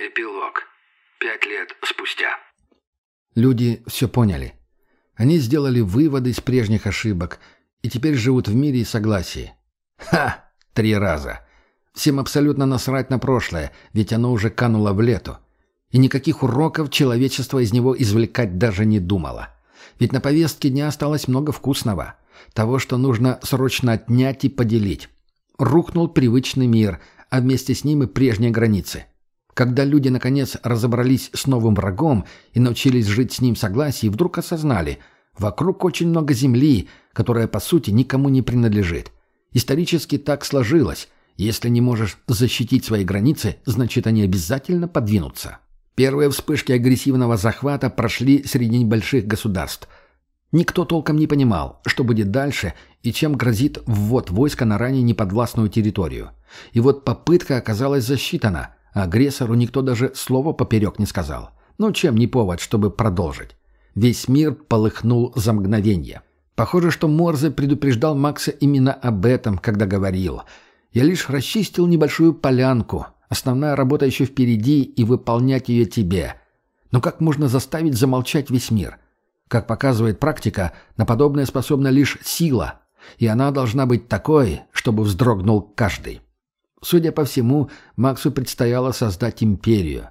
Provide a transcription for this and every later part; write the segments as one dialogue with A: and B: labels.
A: Эпилог. Пять лет спустя.
B: Люди все поняли. Они сделали выводы из прежних ошибок и теперь живут в мире и согласии. Ха! Три раза. Всем абсолютно насрать на прошлое, ведь оно уже кануло в лету. И никаких уроков человечество из него извлекать даже не думало. Ведь на повестке дня осталось много вкусного. Того, что нужно срочно отнять и поделить. Рухнул привычный мир, а вместе с ним и прежние границы. Когда люди, наконец, разобрались с новым врагом и научились жить с ним в согласии, вдруг осознали – вокруг очень много земли, которая, по сути, никому не принадлежит. Исторически так сложилось. Если не можешь защитить свои границы, значит, они обязательно подвинутся. Первые вспышки агрессивного захвата прошли среди небольших государств. Никто толком не понимал, что будет дальше и чем грозит ввод войска на ранее неподвластную территорию. И вот попытка оказалась засчитана – агрессору никто даже слова поперек не сказал. Ну, чем не повод, чтобы продолжить? Весь мир полыхнул за мгновение. Похоже, что Морзе предупреждал Макса именно об этом, когда говорил. «Я лишь расчистил небольшую полянку. Основная работа еще впереди, и выполнять ее тебе. Но как можно заставить замолчать весь мир? Как показывает практика, на подобное способна лишь сила, и она должна быть такой, чтобы вздрогнул каждый». Судя по всему, Максу предстояло создать империю.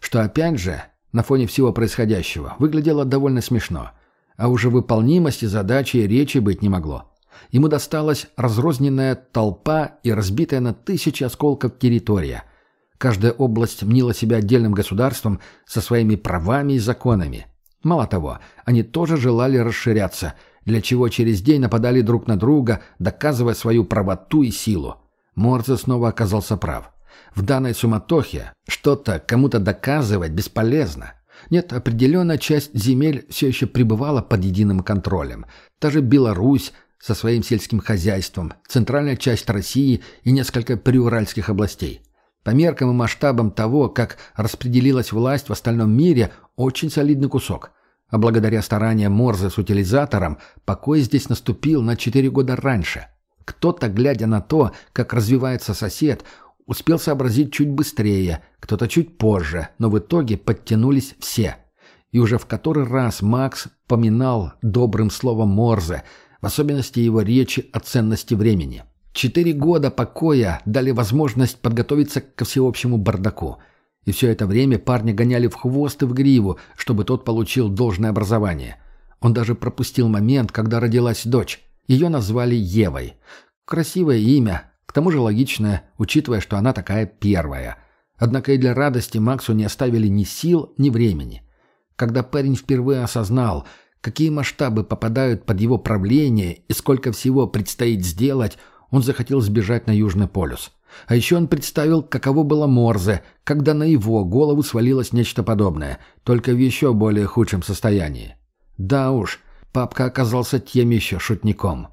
B: Что опять же, на фоне всего происходящего, выглядело довольно смешно. А уже выполнимости задачи речи быть не могло. Ему досталась разрозненная толпа и разбитая на тысячи осколков территория. Каждая область мнила себя отдельным государством со своими правами и законами. Мало того, они тоже желали расширяться, для чего через день нападали друг на друга, доказывая свою правоту и силу. Морзе снова оказался прав. В данной суматохе что-то кому-то доказывать бесполезно. Нет, определенная часть земель все еще пребывала под единым контролем. Та же Беларусь со своим сельским хозяйством, центральная часть России и несколько приуральских областей. По меркам и масштабам того, как распределилась власть в остальном мире, очень солидный кусок. А благодаря стараниям Морзе с утилизатором, покой здесь наступил на 4 года раньше – кто-то, глядя на то, как развивается сосед, успел сообразить чуть быстрее, кто-то чуть позже, но в итоге подтянулись все. И уже в который раз Макс поминал добрым словом Морзе, в особенности его речи о ценности времени. Четыре года покоя дали возможность подготовиться ко всеобщему бардаку. И все это время парни гоняли в хвост и в гриву, чтобы тот получил должное образование. Он даже пропустил момент, когда родилась дочь. Ее назвали Евой. Красивое имя, к тому же логичное, учитывая, что она такая первая. Однако и для радости Максу не оставили ни сил, ни времени. Когда парень впервые осознал, какие масштабы попадают под его правление и сколько всего предстоит сделать, он захотел сбежать на Южный полюс. А еще он представил, каково было Морзе, когда на его голову свалилось нечто подобное, только в еще более худшем состоянии. Да уж, Папка оказался тем еще шутником.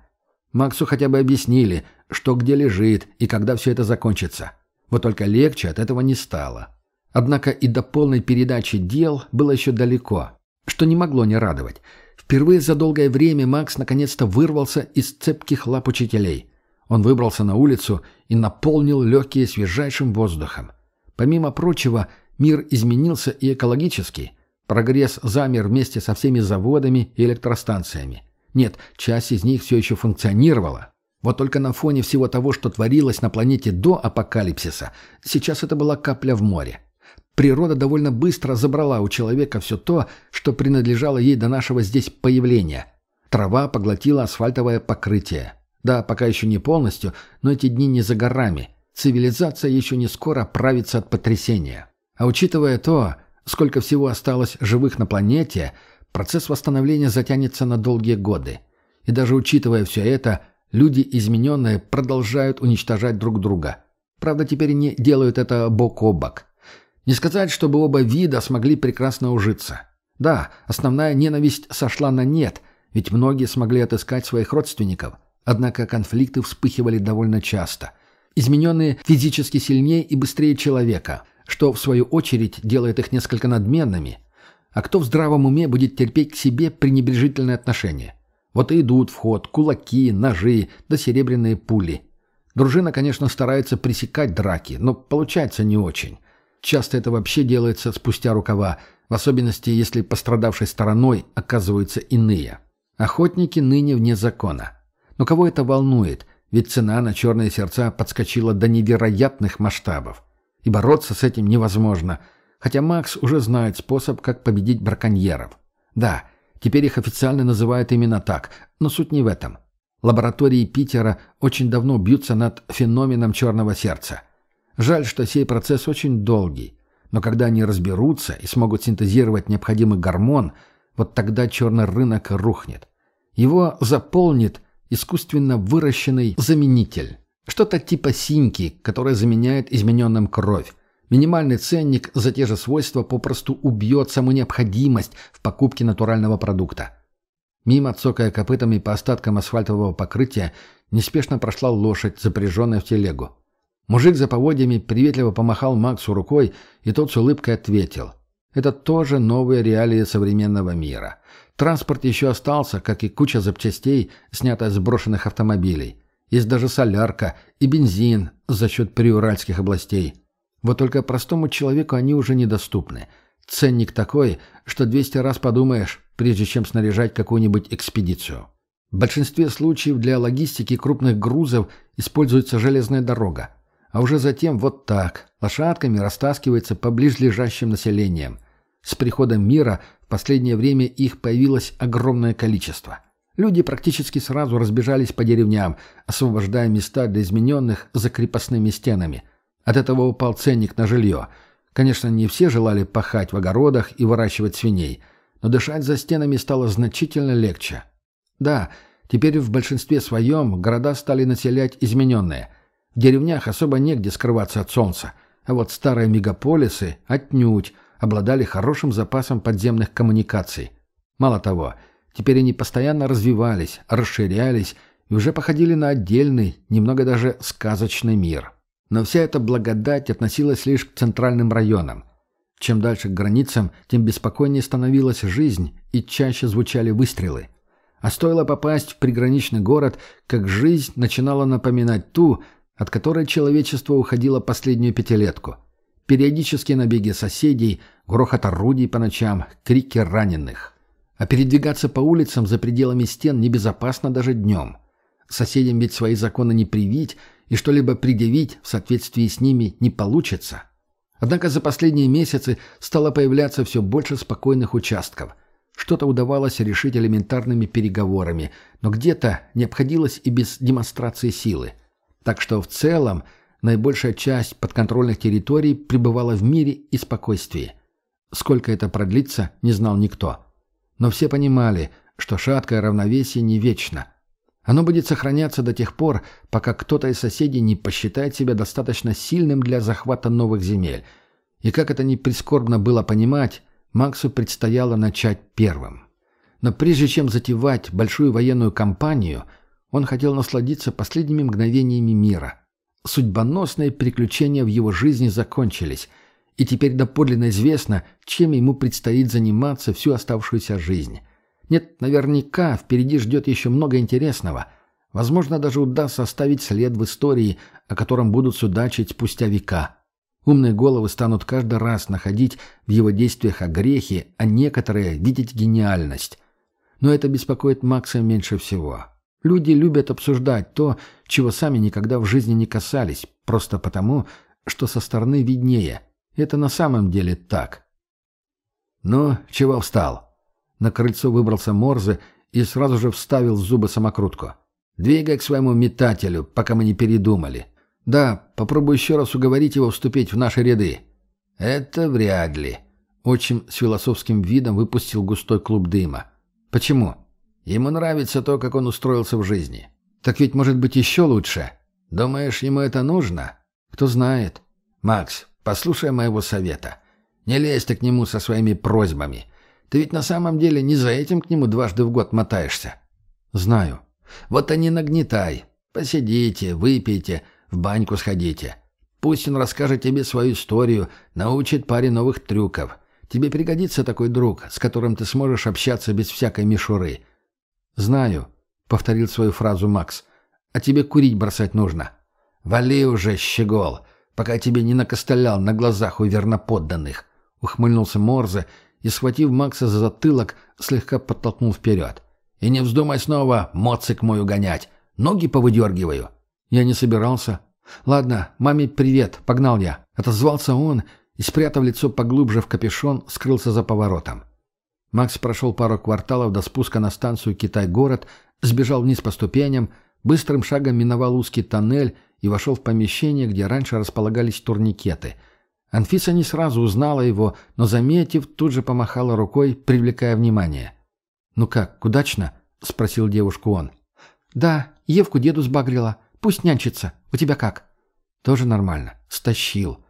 B: Максу хотя бы объяснили, что где лежит и когда все это закончится. Вот только легче от этого не стало. Однако и до полной передачи дел было еще далеко, что не могло не радовать. Впервые за долгое время Макс наконец-то вырвался из цепких лап учителей. Он выбрался на улицу и наполнил легкие свежайшим воздухом. Помимо прочего, мир изменился и экологически – Прогресс замер вместе со всеми заводами и электростанциями. Нет, часть из них все еще функционировала. Вот только на фоне всего того, что творилось на планете до апокалипсиса, сейчас это была капля в море. Природа довольно быстро забрала у человека все то, что принадлежало ей до нашего здесь появления. Трава поглотила асфальтовое покрытие. Да, пока еще не полностью, но эти дни не за горами. Цивилизация еще не скоро правится от потрясения. А учитывая то, Сколько всего осталось живых на планете, процесс восстановления затянется на долгие годы. И даже учитывая все это, люди измененные продолжают уничтожать друг друга. Правда, теперь не делают это бок о бок. Не сказать, чтобы оба вида смогли прекрасно ужиться. Да, основная ненависть сошла на нет, ведь многие смогли отыскать своих родственников. Однако конфликты вспыхивали довольно часто. Измененные физически сильнее и быстрее человека – что, в свою очередь, делает их несколько надменными. А кто в здравом уме будет терпеть к себе пренебрежительное отношение? Вот и идут в ход кулаки, ножи да серебряные пули. Дружина, конечно, старается пресекать драки, но получается не очень. Часто это вообще делается спустя рукава, в особенности, если пострадавшей стороной оказываются иные. Охотники ныне вне закона. Но кого это волнует? Ведь цена на черные сердца подскочила до невероятных масштабов. И бороться с этим невозможно. Хотя Макс уже знает способ, как победить браконьеров. Да, теперь их официально называют именно так, но суть не в этом. Лаборатории Питера очень давно бьются над феноменом черного сердца. Жаль, что сей процесс очень долгий. Но когда они разберутся и смогут синтезировать необходимый гормон, вот тогда черный рынок рухнет. Его заполнит искусственно выращенный заменитель. Что-то типа синьки, которая заменяет измененным кровь. Минимальный ценник за те же свойства попросту убьет саму необходимость в покупке натурального продукта. Мимо, цокая копытами по остаткам асфальтового покрытия, неспешно прошла лошадь, запряженная в телегу. Мужик за поводьями приветливо помахал Максу рукой, и тот с улыбкой ответил. Это тоже новые реалии современного мира. Транспорт еще остался, как и куча запчастей, снятая с брошенных автомобилей. Есть даже солярка и бензин за счет приуральских областей. Вот только простому человеку они уже недоступны. Ценник такой, что 200 раз подумаешь, прежде чем снаряжать какую-нибудь экспедицию. В большинстве случаев для логистики крупных грузов используется железная дорога. А уже затем вот так, лошадками растаскивается по ближлежащим населениям. С приходом мира в последнее время их появилось огромное количество. Люди практически сразу разбежались по деревням, освобождая места для измененных за крепостными стенами. От этого упал ценник на жилье. Конечно, не все желали пахать в огородах и выращивать свиней – но дышать за стенами стало значительно легче. Да, теперь в большинстве своем города стали населять измененные. В деревнях особо негде скрываться от солнца, а вот старые мегаполисы отнюдь обладали хорошим запасом подземных коммуникаций. Мало того, теперь они постоянно развивались, расширялись и уже походили на отдельный, немного даже сказочный мир. Но вся эта благодать относилась лишь к центральным районам. Чем дальше к границам, тем беспокойнее становилась жизнь и чаще звучали выстрелы. А стоило попасть в приграничный город, как жизнь начинала напоминать ту, от которой человечество уходило последнюю пятилетку. Периодические набеги соседей, грохот орудий по ночам, крики раненых. А передвигаться по улицам за пределами стен небезопасно даже днем. Соседям ведь свои законы не привить, и что-либо предъявить в соответствии с ними не получится. Однако за последние месяцы стало появляться все больше спокойных участков. Что-то удавалось решить элементарными переговорами, но где-то не обходилось и без демонстрации силы. Так что в целом наибольшая часть подконтрольных территорий пребывала в мире и спокойствии. Сколько это продлится, не знал никто. Но все понимали, что шаткое равновесие не вечно – оно будет сохраняться до тех пор, пока кто-то из соседей не посчитает себя достаточно сильным для захвата новых земель. И как это ни прискорбно было понимать, Максу предстояло начать первым. Но прежде чем затевать большую военную кампанию, он хотел насладиться последними мгновениями мира. Судьбоносные приключения в его жизни закончились, и теперь доподлинно известно, чем ему предстоит заниматься всю оставшуюся жизнь. Нет, наверняка впереди ждет еще много интересного. Возможно, даже удастся оставить след в истории, о котором будут судачить спустя века. Умные головы станут каждый раз находить в его действиях огрехи, а некоторые видеть гениальность. Но это беспокоит Макса меньше всего. Люди любят обсуждать то, чего сами никогда в жизни не касались, просто потому, что со стороны виднее. Это на самом деле так. «Ну, чего встал?» На крыльцо выбрался Морзе и сразу же вставил в зубы самокрутку. «Двигай к своему метателю, пока мы не передумали. Да, попробуй еще раз уговорить его вступить в наши ряды». «Это вряд ли». Отчим с философским видом выпустил густой клуб дыма. «Почему?» «Ему нравится то, как он устроился в жизни». «Так ведь может быть еще лучше. Думаешь, ему это нужно?» «Кто знает». «Макс, послушай моего совета. Не лезь ты к нему со своими просьбами. Ты ведь на самом деле не за этим к нему дважды в год мотаешься. Знаю. Вот и не нагнетай. Посидите, выпейте, в баньку сходите. Пусть он расскажет тебе свою историю, научит паре новых трюков. Тебе пригодится такой друг, с которым ты сможешь общаться без всякой мишуры. «Знаю», — повторил свою фразу Макс. «А тебе курить бросать нужно». «Вали уже, щегол. Пока тебе не накостылял на глазах у верноподданных», — ухмыльнулся Морзе и, схватив Макса за затылок, слегка подтолкнул вперед. «И не вздумай снова моцик мой угонять. Ноги повыдергиваю». Я не собирался. «Ладно, маме привет, погнал я». Отозвался он и, спрятав лицо поглубже в капюшон, скрылся за поворотом. Макс прошел пару кварталов до спуска на станцию Китай-город, сбежал вниз по ступеням, быстрым шагом миновал узкий тоннель и вошел в помещение, где раньше располагались турникеты. Анфиса не сразу узнала его, но, заметив, тут же помахала рукой, привлекая внимание. «Ну как, удачно?» — спросил девушку он. «Да, Евку деду сбагрила. Пусть нянчится. У тебя как?» «Тоже нормально. Стащил».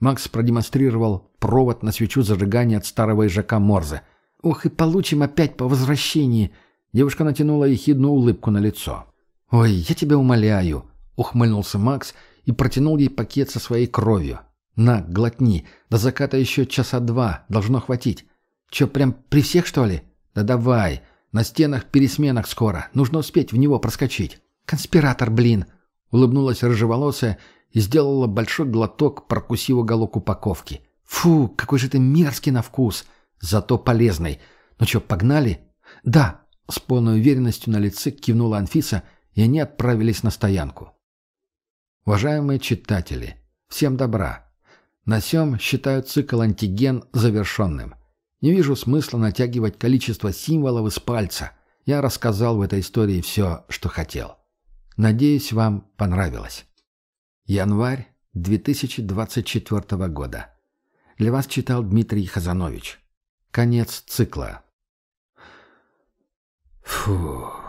B: Макс продемонстрировал провод на свечу зажигания от старого ежака Морзе. «Ох, и получим опять по возвращении!» Девушка натянула ехидную улыбку на лицо. «Ой, я тебя умоляю!» — ухмыльнулся Макс и протянул ей пакет со своей кровью. «На, глотни. До заката еще часа два. Должно хватить. Че, прям при всех, что ли? Да давай. На стенах пересменах скоро. Нужно успеть в него проскочить». «Конспиратор, блин!» — улыбнулась рыжеволосая и сделала большой глоток, прокусив уголок упаковки. «Фу, какой же ты мерзкий на вкус! Зато полезный. Ну что, погнали?» «Да!» — с полной уверенностью на лице кивнула Анфиса, и они отправились на стоянку. Уважаемые читатели, всем добра. На сём считаю цикл антиген завершенным. Не вижу смысла натягивать количество символов из пальца. Я рассказал в этой истории все, что хотел. Надеюсь, вам понравилось. Январь 2024 года. Для вас читал Дмитрий Хазанович. Конец цикла. Фух.